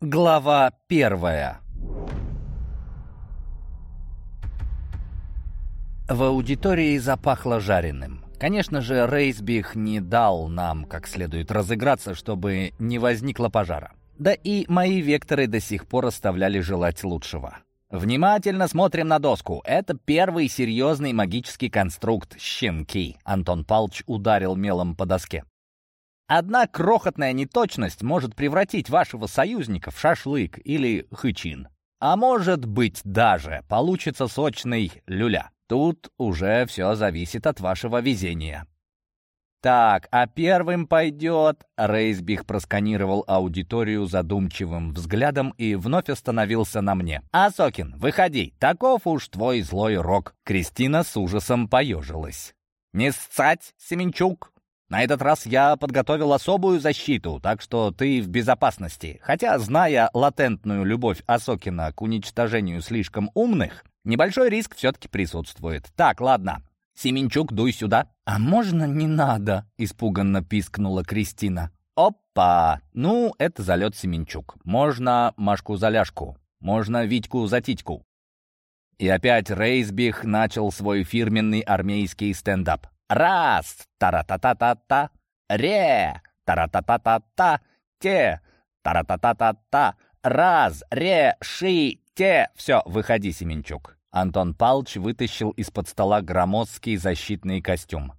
Глава первая В аудитории запахло жареным. Конечно же, Рейсбих не дал нам как следует разыграться, чтобы не возникло пожара. Да и мои векторы до сих пор оставляли желать лучшего. «Внимательно смотрим на доску. Это первый серьезный магический конструкт «Щенки». Антон Палч ударил мелом по доске. Одна крохотная неточность может превратить вашего союзника в шашлык или хычин. А может быть даже получится сочный люля. Тут уже все зависит от вашего везения. «Так, а первым пойдет...» Рейсбих просканировал аудиторию задумчивым взглядом и вновь остановился на мне. «Асокин, выходи, таков уж твой злой рок!» Кристина с ужасом поежилась. «Не ссать, Семенчук! На этот раз я подготовил особую защиту, так что ты в безопасности. Хотя, зная латентную любовь Асокина к уничтожению слишком умных, небольшой риск все-таки присутствует. Так, ладно, Семенчук, дуй сюда». «А можно не надо?» — испуганно пискнула Кристина. «Опа! Ну, это залет Семенчук. Можно Машку за ляжку, можно Витьку за титьку». И опять Рейсбих начал свой фирменный армейский стендап. «Раз! Тара-та-та-та-та! Ре! Тара-та-та-та-та! Те! Тара-та-та-та-та! Раз! Ре! Ши! Те! Все, выходи, Семенчук». Антон Палч вытащил из-под стола громоздкий защитный костюм.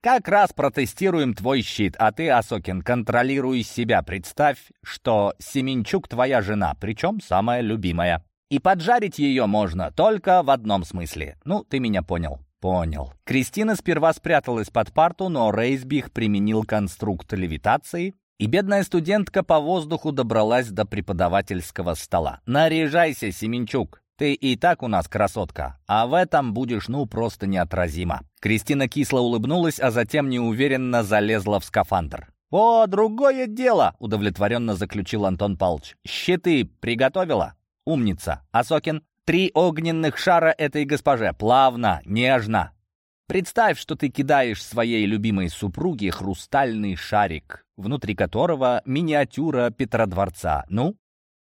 «Как раз протестируем твой щит, а ты, Асокин, контролируй себя. Представь, что Семенчук твоя жена, причем самая любимая. И поджарить ее можно только в одном смысле. Ну, ты меня понял». «Понял». Кристина сперва спряталась под парту, но Рейсбих применил конструкт левитации, и бедная студентка по воздуху добралась до преподавательского стола. «Наряжайся, Семенчук, ты и так у нас красотка, а в этом будешь, ну, просто неотразима». Кристина кисло улыбнулась, а затем неуверенно залезла в скафандр. «О, другое дело!» — удовлетворенно заключил Антон Палч. «Щиты приготовила?» «Умница. Асокин, три огненных шара этой госпоже. Плавно, нежно. Представь, что ты кидаешь своей любимой супруге хрустальный шарик, внутри которого миниатюра Петродворца. Ну,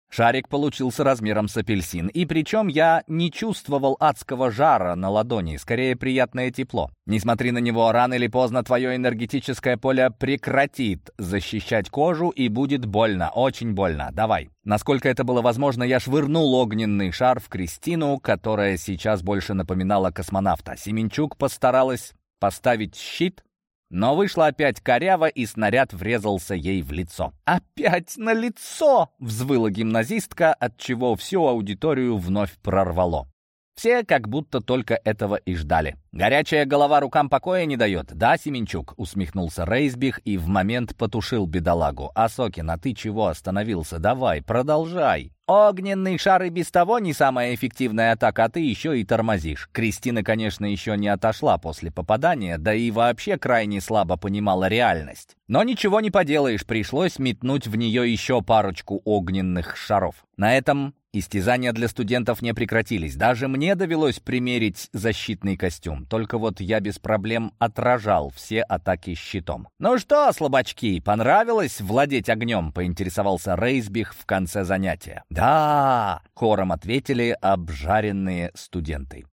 Шарик получился размером с апельсин, и причем я не чувствовал адского жара на ладони, скорее приятное тепло. Не смотри на него, рано или поздно твое энергетическое поле прекратит защищать кожу и будет больно, очень больно. Давай. Насколько это было возможно, я швырнул огненный шар в Кристину, которая сейчас больше напоминала космонавта. Семенчук постаралась поставить щит, но вышло опять коряво, и снаряд врезался ей в лицо. «Опять на лицо!» — взвыла гимназистка, отчего всю аудиторию вновь прорвало. Все как будто только этого и ждали. «Горячая голова рукам покоя не дает, да, Семенчук?» — усмехнулся Рейсбих и в момент потушил бедолагу. «Асокин, а ты чего остановился? Давай, продолжай!» «Огненный шар и без того не самая эффективная атака, а ты еще и тормозишь». Кристина, конечно, еще не отошла после попадания, да и вообще крайне слабо понимала реальность. Но ничего не поделаешь, пришлось метнуть в нее еще парочку огненных шаров. На этом Истязания для студентов не прекратились. Даже мне довелось примерить защитный костюм. Только вот я без проблем отражал все атаки щитом. «Ну что, слабачки, понравилось владеть огнем?» — поинтересовался Рейсбих в конце занятия. «Да!» — хором ответили обжаренные студенты.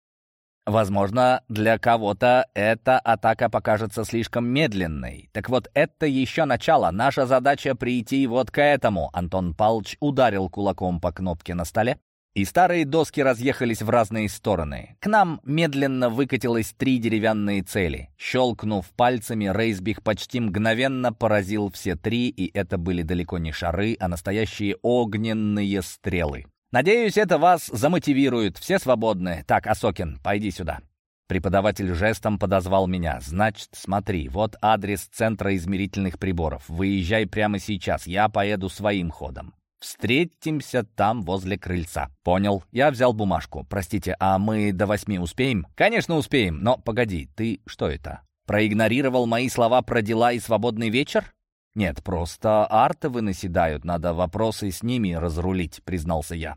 Возможно, для кого-то эта атака покажется слишком медленной. Так вот, это еще начало. Наша задача прийти вот к этому. Антон Палч ударил кулаком по кнопке на столе, и старые доски разъехались в разные стороны. К нам медленно выкатилось три деревянные цели. Щелкнув пальцами, Рейсбих почти мгновенно поразил все три, и это были далеко не шары, а настоящие огненные стрелы. Надеюсь, это вас замотивирует. Все свободны. Так, Асокин, пойди сюда». Преподаватель жестом подозвал меня. «Значит, смотри, вот адрес Центра измерительных приборов. Выезжай прямо сейчас, я поеду своим ходом. Встретимся там возле крыльца». «Понял. Я взял бумажку. Простите, а мы до восьми успеем?» «Конечно успеем, но погоди, ты что это? Проигнорировал мои слова про дела и свободный вечер?» «Нет, просто артовы наседают, надо вопросы с ними разрулить», — признался я.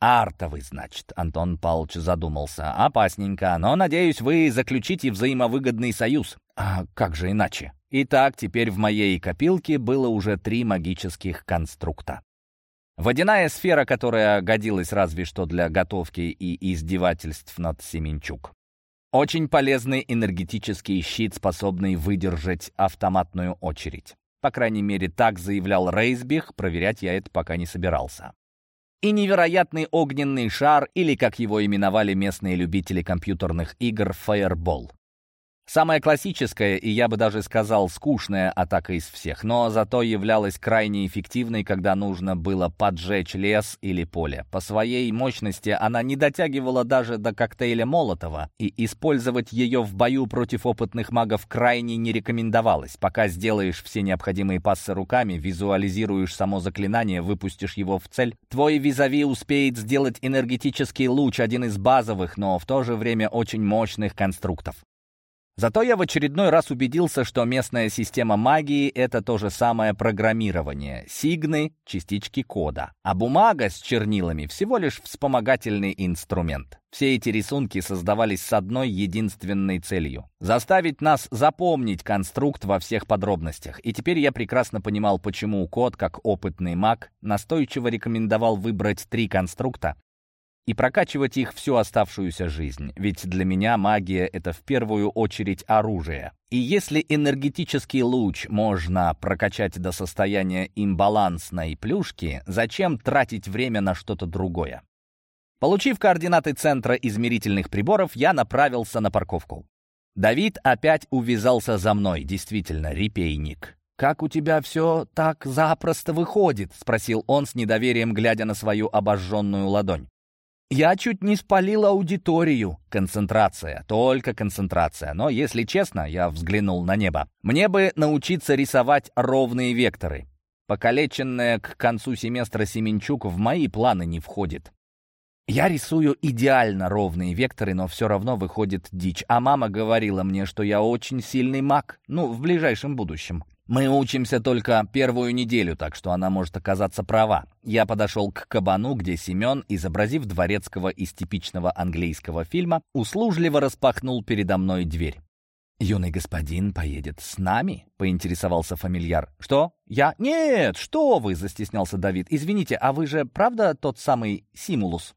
«Артовый, значит», — Антон Павлович задумался. «Опасненько, но, надеюсь, вы заключите взаимовыгодный союз». «А как же иначе?» Итак, теперь в моей копилке было уже три магических конструкта. Водяная сфера, которая годилась разве что для готовки и издевательств над Семенчук. Очень полезный энергетический щит, способный выдержать автоматную очередь. По крайней мере, так заявлял Рейсбих, проверять я это пока не собирался. И невероятный огненный шар, или, как его именовали местные любители компьютерных игр, фаербол. Самая классическая и, я бы даже сказал, скучная атака из всех, но зато являлась крайне эффективной, когда нужно было поджечь лес или поле. По своей мощности она не дотягивала даже до коктейля Молотова, и использовать ее в бою против опытных магов крайне не рекомендовалось. Пока сделаешь все необходимые пассы руками, визуализируешь само заклинание, выпустишь его в цель, твой визави успеет сделать энергетический луч, один из базовых, но в то же время очень мощных конструктов. Зато я в очередной раз убедился, что местная система магии — это то же самое программирование. Сигны — частички кода. А бумага с чернилами — всего лишь вспомогательный инструмент. Все эти рисунки создавались с одной единственной целью — заставить нас запомнить конструкт во всех подробностях. И теперь я прекрасно понимал, почему код, как опытный маг, настойчиво рекомендовал выбрать три конструкта, и прокачивать их всю оставшуюся жизнь. Ведь для меня магия — это в первую очередь оружие. И если энергетический луч можно прокачать до состояния имбалансной плюшки, зачем тратить время на что-то другое? Получив координаты центра измерительных приборов, я направился на парковку. Давид опять увязался за мной, действительно, репейник. «Как у тебя все так запросто выходит?» — спросил он с недоверием, глядя на свою обожженную ладонь. Я чуть не спалил аудиторию. Концентрация, только концентрация. Но, если честно, я взглянул на небо. Мне бы научиться рисовать ровные векторы. Покалеченная к концу семестра Семенчук в мои планы не входит. Я рисую идеально ровные векторы, но все равно выходит дичь. А мама говорила мне, что я очень сильный маг. Ну, в ближайшем будущем. Мы учимся только первую неделю, так что она может оказаться права. Я подошел к кабану, где Семен, изобразив дворецкого из типичного английского фильма, услужливо распахнул передо мной дверь. «Юный господин поедет с нами?» — поинтересовался фамильяр. «Что? Я? Нет, что вы!» — застеснялся Давид. «Извините, а вы же правда тот самый Симулус?»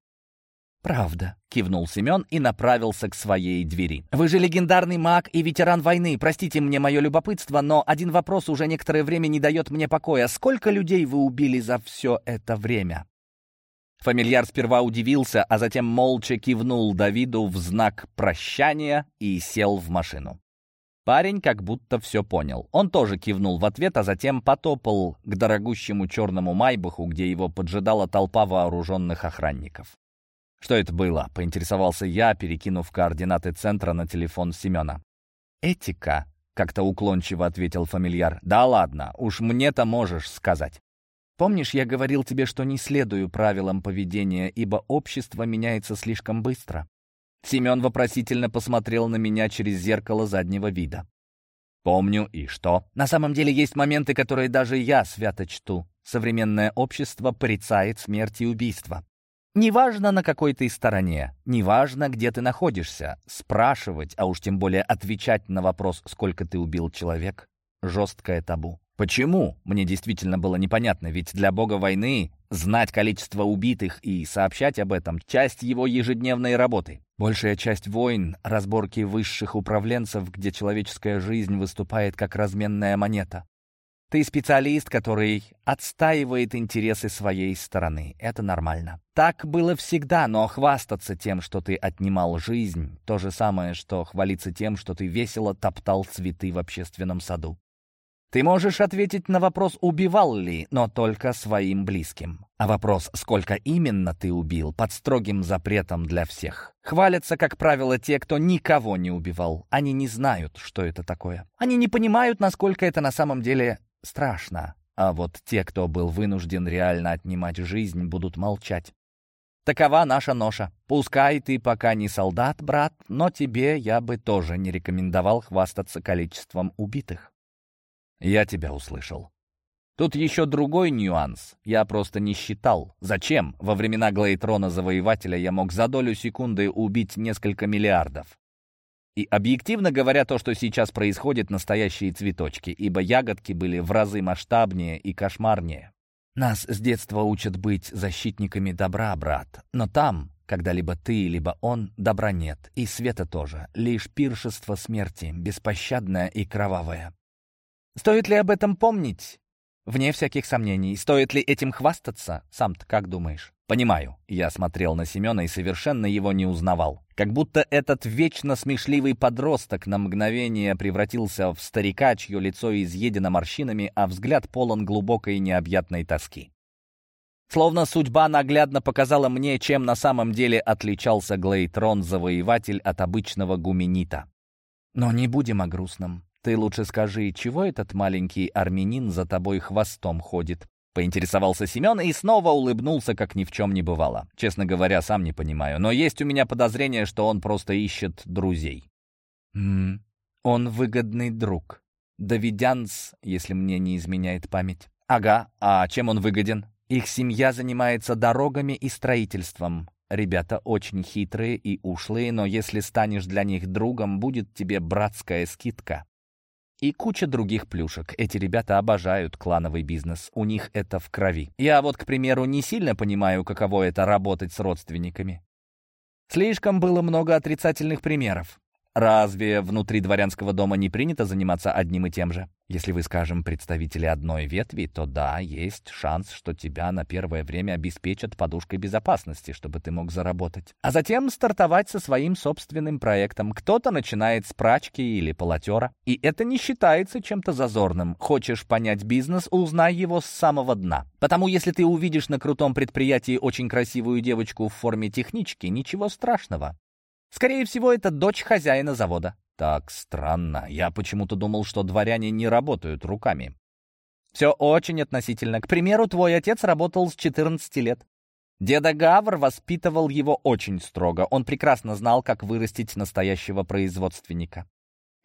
«Правда», — кивнул Семен и направился к своей двери. «Вы же легендарный маг и ветеран войны. Простите мне мое любопытство, но один вопрос уже некоторое время не дает мне покоя. Сколько людей вы убили за все это время?» Фамильяр сперва удивился, а затем молча кивнул Давиду в знак прощания и сел в машину. Парень как будто все понял. Он тоже кивнул в ответ, а затем потопал к дорогущему черному майбаху, где его поджидала толпа вооруженных охранников. «Что это было?» — поинтересовался я, перекинув координаты центра на телефон Семена. «Этика», — как-то уклончиво ответил фамильяр. «Да ладно, уж мне-то можешь сказать. Помнишь, я говорил тебе, что не следую правилам поведения, ибо общество меняется слишком быстро?» Семен вопросительно посмотрел на меня через зеркало заднего вида. «Помню, и что?» «На самом деле есть моменты, которые даже я свято чту. Современное общество порицает смерть и убийство. Неважно, на какой ты стороне, неважно, где ты находишься, спрашивать, а уж тем более отвечать на вопрос, сколько ты убил человек, жесткое табу. Почему? Мне действительно было непонятно, ведь для бога войны знать количество убитых и сообщать об этом — часть его ежедневной работы. Большая часть войн — разборки высших управленцев, где человеческая жизнь выступает как разменная монета. Ты специалист, который отстаивает интересы своей стороны. Это нормально. Так было всегда, но хвастаться тем, что ты отнимал жизнь, то же самое, что хвалиться тем, что ты весело топтал цветы в общественном саду. Ты можешь ответить на вопрос, убивал ли, но только своим близким. А вопрос, сколько именно ты убил, под строгим запретом для всех. Хвалятся, как правило, те, кто никого не убивал. Они не знают, что это такое. Они не понимают, насколько это на самом деле страшно, а вот те, кто был вынужден реально отнимать жизнь, будут молчать. Такова наша ноша. Пускай ты пока не солдат, брат, но тебе я бы тоже не рекомендовал хвастаться количеством убитых. Я тебя услышал. Тут еще другой нюанс. Я просто не считал. Зачем? Во времена Глейтрона Завоевателя я мог за долю секунды убить несколько миллиардов. И объективно говоря, то, что сейчас происходит, настоящие цветочки, ибо ягодки были в разы масштабнее и кошмарнее. Нас с детства учат быть защитниками добра, брат. Но там, когда либо ты, либо он, добра нет. И света тоже. Лишь пиршество смерти, беспощадное и кровавое. Стоит ли об этом помнить? Вне всяких сомнений. Стоит ли этим хвастаться? Сам-то как думаешь? Понимаю. Я смотрел на Семена и совершенно его не узнавал. Как будто этот вечно смешливый подросток на мгновение превратился в старика, чье лицо изъедено морщинами, а взгляд полон глубокой необъятной тоски. Словно судьба наглядно показала мне, чем на самом деле отличался Глейтрон-завоеватель от обычного гуменита. Но не будем о грустном. Ты лучше скажи, чего этот маленький армянин за тобой хвостом ходит? Поинтересовался Семен и снова улыбнулся, как ни в чем не бывало. Честно говоря, сам не понимаю, но есть у меня подозрение, что он просто ищет друзей. «М -м, он выгодный друг. Давидянс, если мне не изменяет память. Ага, а чем он выгоден? Их семья занимается дорогами и строительством. Ребята очень хитрые и ушлые, но если станешь для них другом, будет тебе братская скидка. И куча других плюшек. Эти ребята обожают клановый бизнес. У них это в крови. Я вот, к примеру, не сильно понимаю, каково это работать с родственниками. Слишком было много отрицательных примеров. Разве внутри дворянского дома не принято заниматься одним и тем же? Если вы, скажем, представители одной ветви, то да, есть шанс, что тебя на первое время обеспечат подушкой безопасности, чтобы ты мог заработать. А затем стартовать со своим собственным проектом. Кто-то начинает с прачки или полотера. И это не считается чем-то зазорным. Хочешь понять бизнес, узнай его с самого дна. Потому если ты увидишь на крутом предприятии очень красивую девочку в форме технички, ничего страшного. Скорее всего, это дочь хозяина завода. Так странно. Я почему-то думал, что дворяне не работают руками. Все очень относительно. К примеру, твой отец работал с 14 лет. Деда Гавр воспитывал его очень строго. Он прекрасно знал, как вырастить настоящего производственника.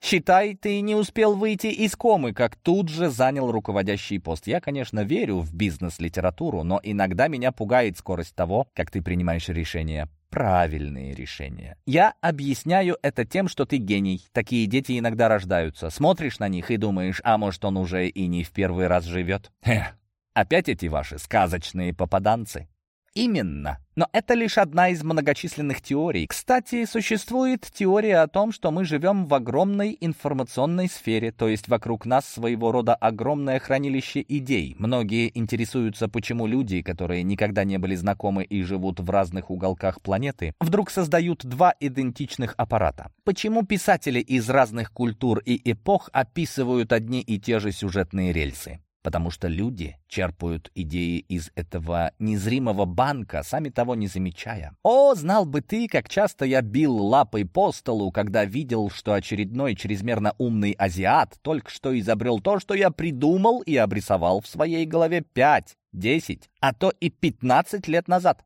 Считай, ты не успел выйти из комы, как тут же занял руководящий пост. Я, конечно, верю в бизнес-литературу, но иногда меня пугает скорость того, как ты принимаешь решения правильные решения. Я объясняю это тем, что ты гений. Такие дети иногда рождаются. Смотришь на них и думаешь, а может он уже и не в первый раз живет. Эх, опять эти ваши сказочные попаданцы. Именно. Но это лишь одна из многочисленных теорий. Кстати, существует теория о том, что мы живем в огромной информационной сфере, то есть вокруг нас своего рода огромное хранилище идей. Многие интересуются, почему люди, которые никогда не были знакомы и живут в разных уголках планеты, вдруг создают два идентичных аппарата. Почему писатели из разных культур и эпох описывают одни и те же сюжетные рельсы? Потому что люди черпают идеи из этого незримого банка, сами того не замечая. О, знал бы ты, как часто я бил лапой по столу, когда видел, что очередной чрезмерно умный азиат только что изобрел то, что я придумал и обрисовал в своей голове пять, десять, а то и пятнадцать лет назад.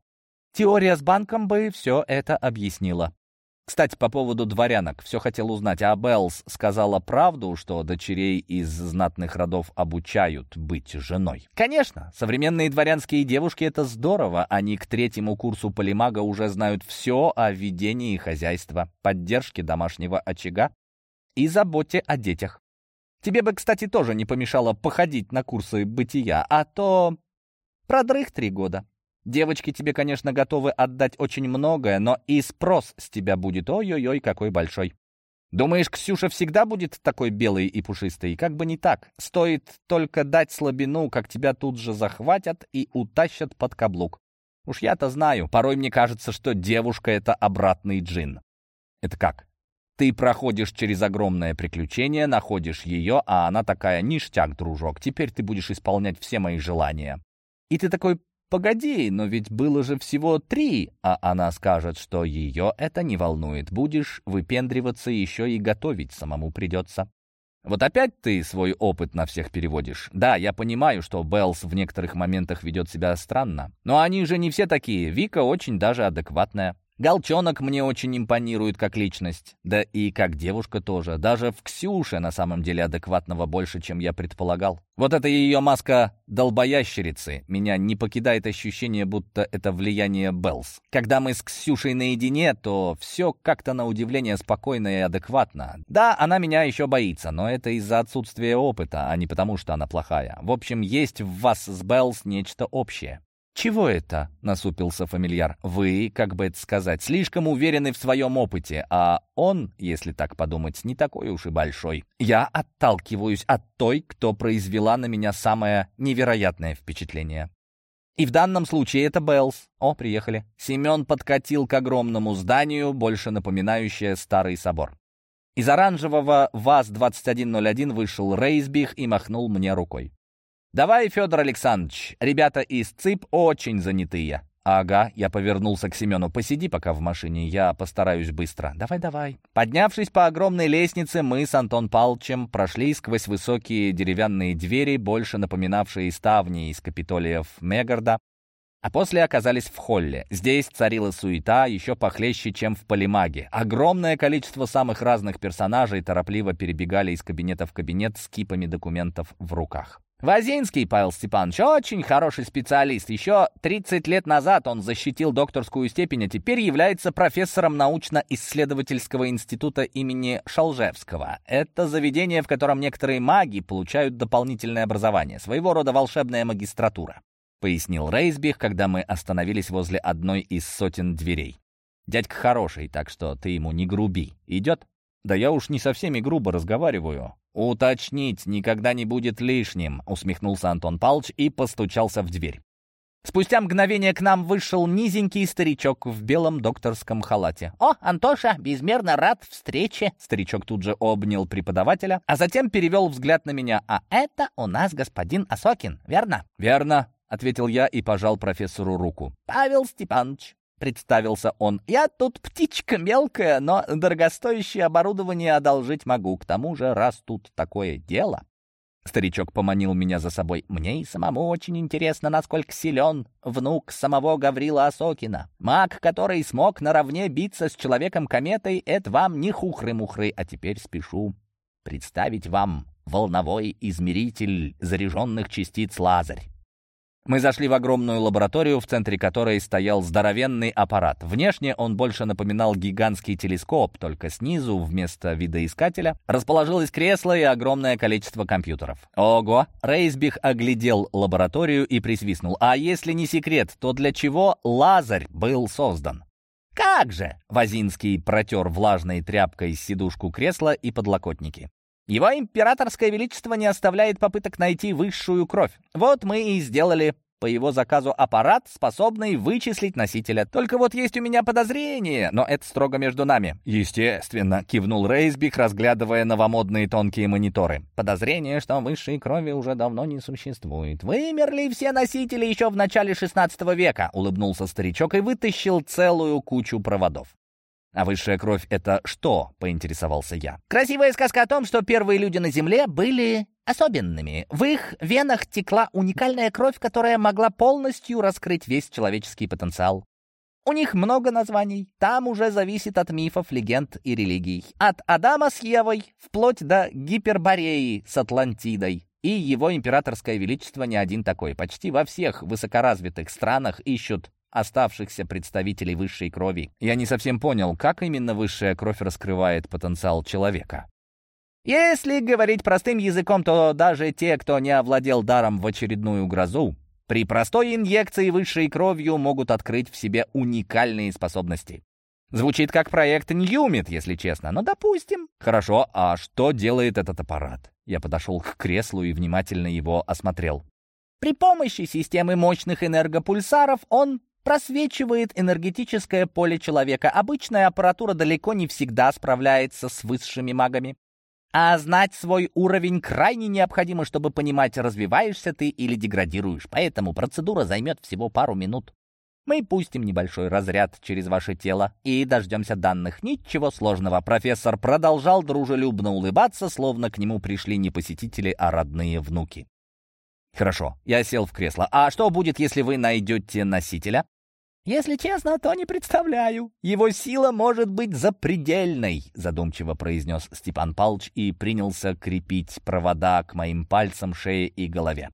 Теория с банком бы все это объяснила. Кстати, по поводу дворянок. Все хотел узнать. А Беллс сказала правду, что дочерей из знатных родов обучают быть женой? Конечно. Современные дворянские девушки — это здорово. Они к третьему курсу полимага уже знают все о ведении хозяйства, поддержке домашнего очага и заботе о детях. Тебе бы, кстати, тоже не помешало походить на курсы бытия, а то продрых три года. Девочки тебе, конечно, готовы отдать очень многое, но и спрос с тебя будет ой-ой-ой какой большой. Думаешь, Ксюша всегда будет такой белой и пушистой? Как бы не так. Стоит только дать слабину, как тебя тут же захватят и утащат под каблук. Уж я-то знаю, порой мне кажется, что девушка — это обратный джин. Это как? Ты проходишь через огромное приключение, находишь ее, а она такая, ништяк, дружок, теперь ты будешь исполнять все мои желания. И ты такой, «Погоди, но ведь было же всего три!» А она скажет, что ее это не волнует. Будешь выпендриваться еще и готовить самому придется. Вот опять ты свой опыт на всех переводишь. Да, я понимаю, что Беллс в некоторых моментах ведет себя странно. Но они же не все такие. Вика очень даже адекватная. Галчонок мне очень импонирует как личность, да и как девушка тоже. Даже в Ксюше на самом деле адекватного больше, чем я предполагал. Вот эта ее маска долбоящерицы. Меня не покидает ощущение, будто это влияние Беллс. Когда мы с Ксюшей наедине, то все как-то на удивление спокойно и адекватно. Да, она меня еще боится, но это из-за отсутствия опыта, а не потому, что она плохая. В общем, есть в вас с Беллс нечто общее. «Чего это?» — насупился фамильяр. «Вы, как бы это сказать, слишком уверены в своем опыте, а он, если так подумать, не такой уж и большой. Я отталкиваюсь от той, кто произвела на меня самое невероятное впечатление». И в данном случае это Беллс. О, приехали. Семен подкатил к огромному зданию, больше напоминающее старый собор. Из оранжевого ВАЗ-2101 вышел Рейсбих и махнул мне рукой. «Давай, Федор Александрович, ребята из ЦИП очень занятые». «Ага», — я повернулся к Семену. «Посиди пока в машине, я постараюсь быстро». «Давай-давай». Поднявшись по огромной лестнице, мы с Антон Палчем прошли сквозь высокие деревянные двери, больше напоминавшие ставни из Капитолиев Мегарда, а после оказались в холле. Здесь царила суета, еще похлеще, чем в Полимаге. Огромное количество самых разных персонажей торопливо перебегали из кабинета в кабинет с кипами документов в руках. Вазинский Павел Степанович очень хороший специалист. Еще 30 лет назад он защитил докторскую степень, а теперь является профессором научно-исследовательского института имени Шалжевского. Это заведение, в котором некоторые маги получают дополнительное образование, своего рода волшебная магистратура, пояснил Рейсбих, когда мы остановились возле одной из сотен дверей. Дядька хороший, так что ты ему не груби. Идет? Да я уж не со всеми грубо разговариваю. «Уточнить никогда не будет лишним», — усмехнулся Антон Палч и постучался в дверь. Спустя мгновение к нам вышел низенький старичок в белом докторском халате. «О, Антоша, безмерно рад встрече!» Старичок тут же обнял преподавателя, а затем перевел взгляд на меня. «А это у нас господин Осокин, верно?» «Верно», — ответил я и пожал профессору руку. «Павел Степанович, представился он. «Я тут птичка мелкая, но дорогостоящее оборудование одолжить могу. К тому же, раз тут такое дело...» Старичок поманил меня за собой. «Мне и самому очень интересно, насколько силен внук самого Гаврила Осокина. Маг, который смог наравне биться с Человеком-кометой, это вам не хухры-мухры, а теперь спешу представить вам волновой измеритель заряженных частиц Лазарь. Мы зашли в огромную лабораторию, в центре которой стоял здоровенный аппарат. Внешне он больше напоминал гигантский телескоп, только снизу вместо видоискателя расположилось кресло и огромное количество компьютеров. Ого! Рейсбих оглядел лабораторию и присвистнул. А если не секрет, то для чего Лазарь был создан? «Как же!» — Вазинский протер влажной тряпкой сидушку кресла и подлокотники. Его императорское величество не оставляет попыток найти высшую кровь. Вот мы и сделали по его заказу аппарат, способный вычислить носителя. Только вот есть у меня подозрение, но это строго между нами. Естественно, кивнул Рейсбик, разглядывая новомодные тонкие мониторы. Подозрение, что высшей крови уже давно не существует. Вымерли все носители еще в начале 16 века, улыбнулся старичок и вытащил целую кучу проводов. «А высшая кровь — это что?» — поинтересовался я. «Красивая сказка о том, что первые люди на Земле были особенными. В их венах текла уникальная кровь, которая могла полностью раскрыть весь человеческий потенциал. У них много названий. Там уже зависит от мифов, легенд и религий. От Адама с Евой вплоть до Гипербореи с Атлантидой. И его императорское величество не один такой. Почти во всех высокоразвитых странах ищут оставшихся представителей высшей крови. Я не совсем понял, как именно высшая кровь раскрывает потенциал человека. Если говорить простым языком, то даже те, кто не овладел даром в очередную грозу, при простой инъекции высшей кровью могут открыть в себе уникальные способности. Звучит как проект Ньюмит, если честно, но допустим. Хорошо, а что делает этот аппарат? Я подошел к креслу и внимательно его осмотрел. При помощи системы мощных энергопульсаров он просвечивает энергетическое поле человека. Обычная аппаратура далеко не всегда справляется с высшими магами. А знать свой уровень крайне необходимо, чтобы понимать, развиваешься ты или деградируешь. Поэтому процедура займет всего пару минут. Мы пустим небольшой разряд через ваше тело и дождемся данных. Ничего сложного. Профессор продолжал дружелюбно улыбаться, словно к нему пришли не посетители, а родные внуки. Хорошо, я сел в кресло. А что будет, если вы найдете носителя? «Если честно, то не представляю. Его сила может быть запредельной», — задумчиво произнес Степан Палч и принялся крепить провода к моим пальцам, шее и голове.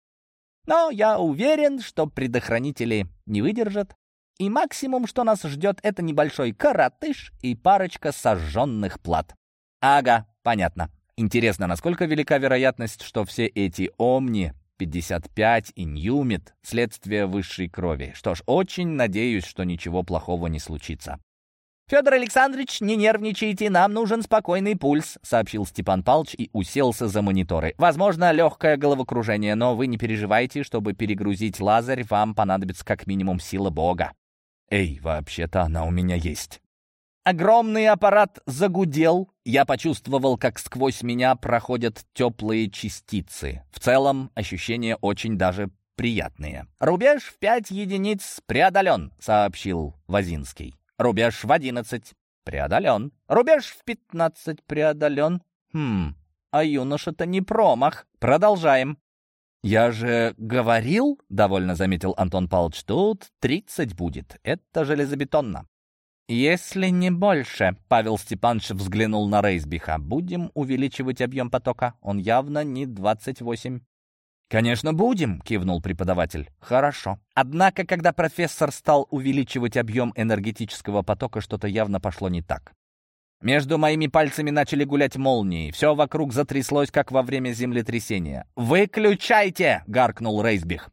«Но я уверен, что предохранители не выдержат, и максимум, что нас ждет, это небольшой коротыш и парочка сожженных плат». «Ага, понятно. Интересно, насколько велика вероятность, что все эти омни 55 и Ньюмит — следствие высшей крови. Что ж, очень надеюсь, что ничего плохого не случится. «Федор Александрович, не нервничайте, нам нужен спокойный пульс», — сообщил Степан Палч и уселся за мониторы. «Возможно, легкое головокружение, но вы не переживайте, чтобы перегрузить лазарь, вам понадобится как минимум сила Бога». «Эй, вообще-то она у меня есть». Огромный аппарат загудел. Я почувствовал, как сквозь меня проходят теплые частицы. В целом, ощущения очень даже приятные. «Рубеж в пять единиц преодолен», — сообщил Вазинский. «Рубеж в одиннадцать преодолен. Рубеж в пятнадцать преодолен. Хм, а юноша-то не промах. Продолжаем». «Я же говорил, — довольно заметил Антон Павлович, — тут тридцать будет. Это железобетонно. «Если не больше», — Павел Степанович взглянул на Рейсбиха, «будем увеличивать объем потока. Он явно не 28». «Конечно, будем», — кивнул преподаватель. «Хорошо». Однако, когда профессор стал увеличивать объем энергетического потока, что-то явно пошло не так. Между моими пальцами начали гулять молнии. Все вокруг затряслось, как во время землетрясения. «Выключайте!» — гаркнул Рейсбих.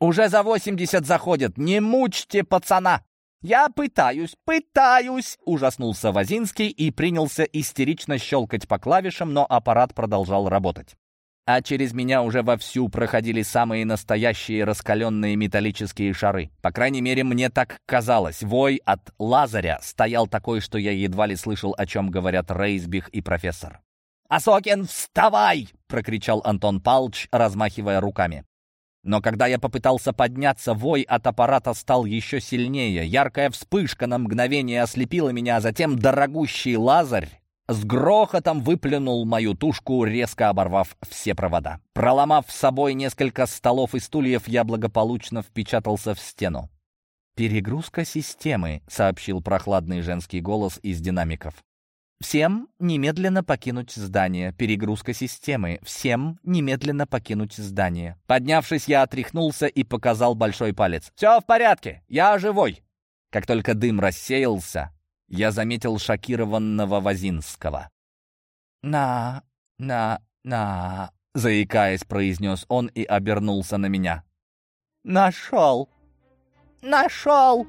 «Уже за восемьдесят заходят! Не мучьте пацана!» «Я пытаюсь, пытаюсь!» — ужаснулся Вазинский и принялся истерично щелкать по клавишам, но аппарат продолжал работать. А через меня уже вовсю проходили самые настоящие раскаленные металлические шары. По крайней мере, мне так казалось. Вой от Лазаря стоял такой, что я едва ли слышал, о чем говорят Рейсбих и профессор. «Асокин, вставай!» — прокричал Антон Палч, размахивая руками. Но когда я попытался подняться, вой от аппарата стал еще сильнее. Яркая вспышка на мгновение ослепила меня, а затем дорогущий лазарь с грохотом выплюнул мою тушку, резко оборвав все провода. Проломав с собой несколько столов и стульев, я благополучно впечатался в стену. «Перегрузка системы», — сообщил прохладный женский голос из динамиков. Всем немедленно покинуть здание. Перегрузка системы. Всем немедленно покинуть здание. Поднявшись, я отряхнулся и показал большой палец. «Все в порядке, я живой!» Как только дым рассеялся, я заметил шокированного Вазинского. «На, на, на...» — заикаясь, произнес он и обернулся на меня. «Нашел! Нашел!»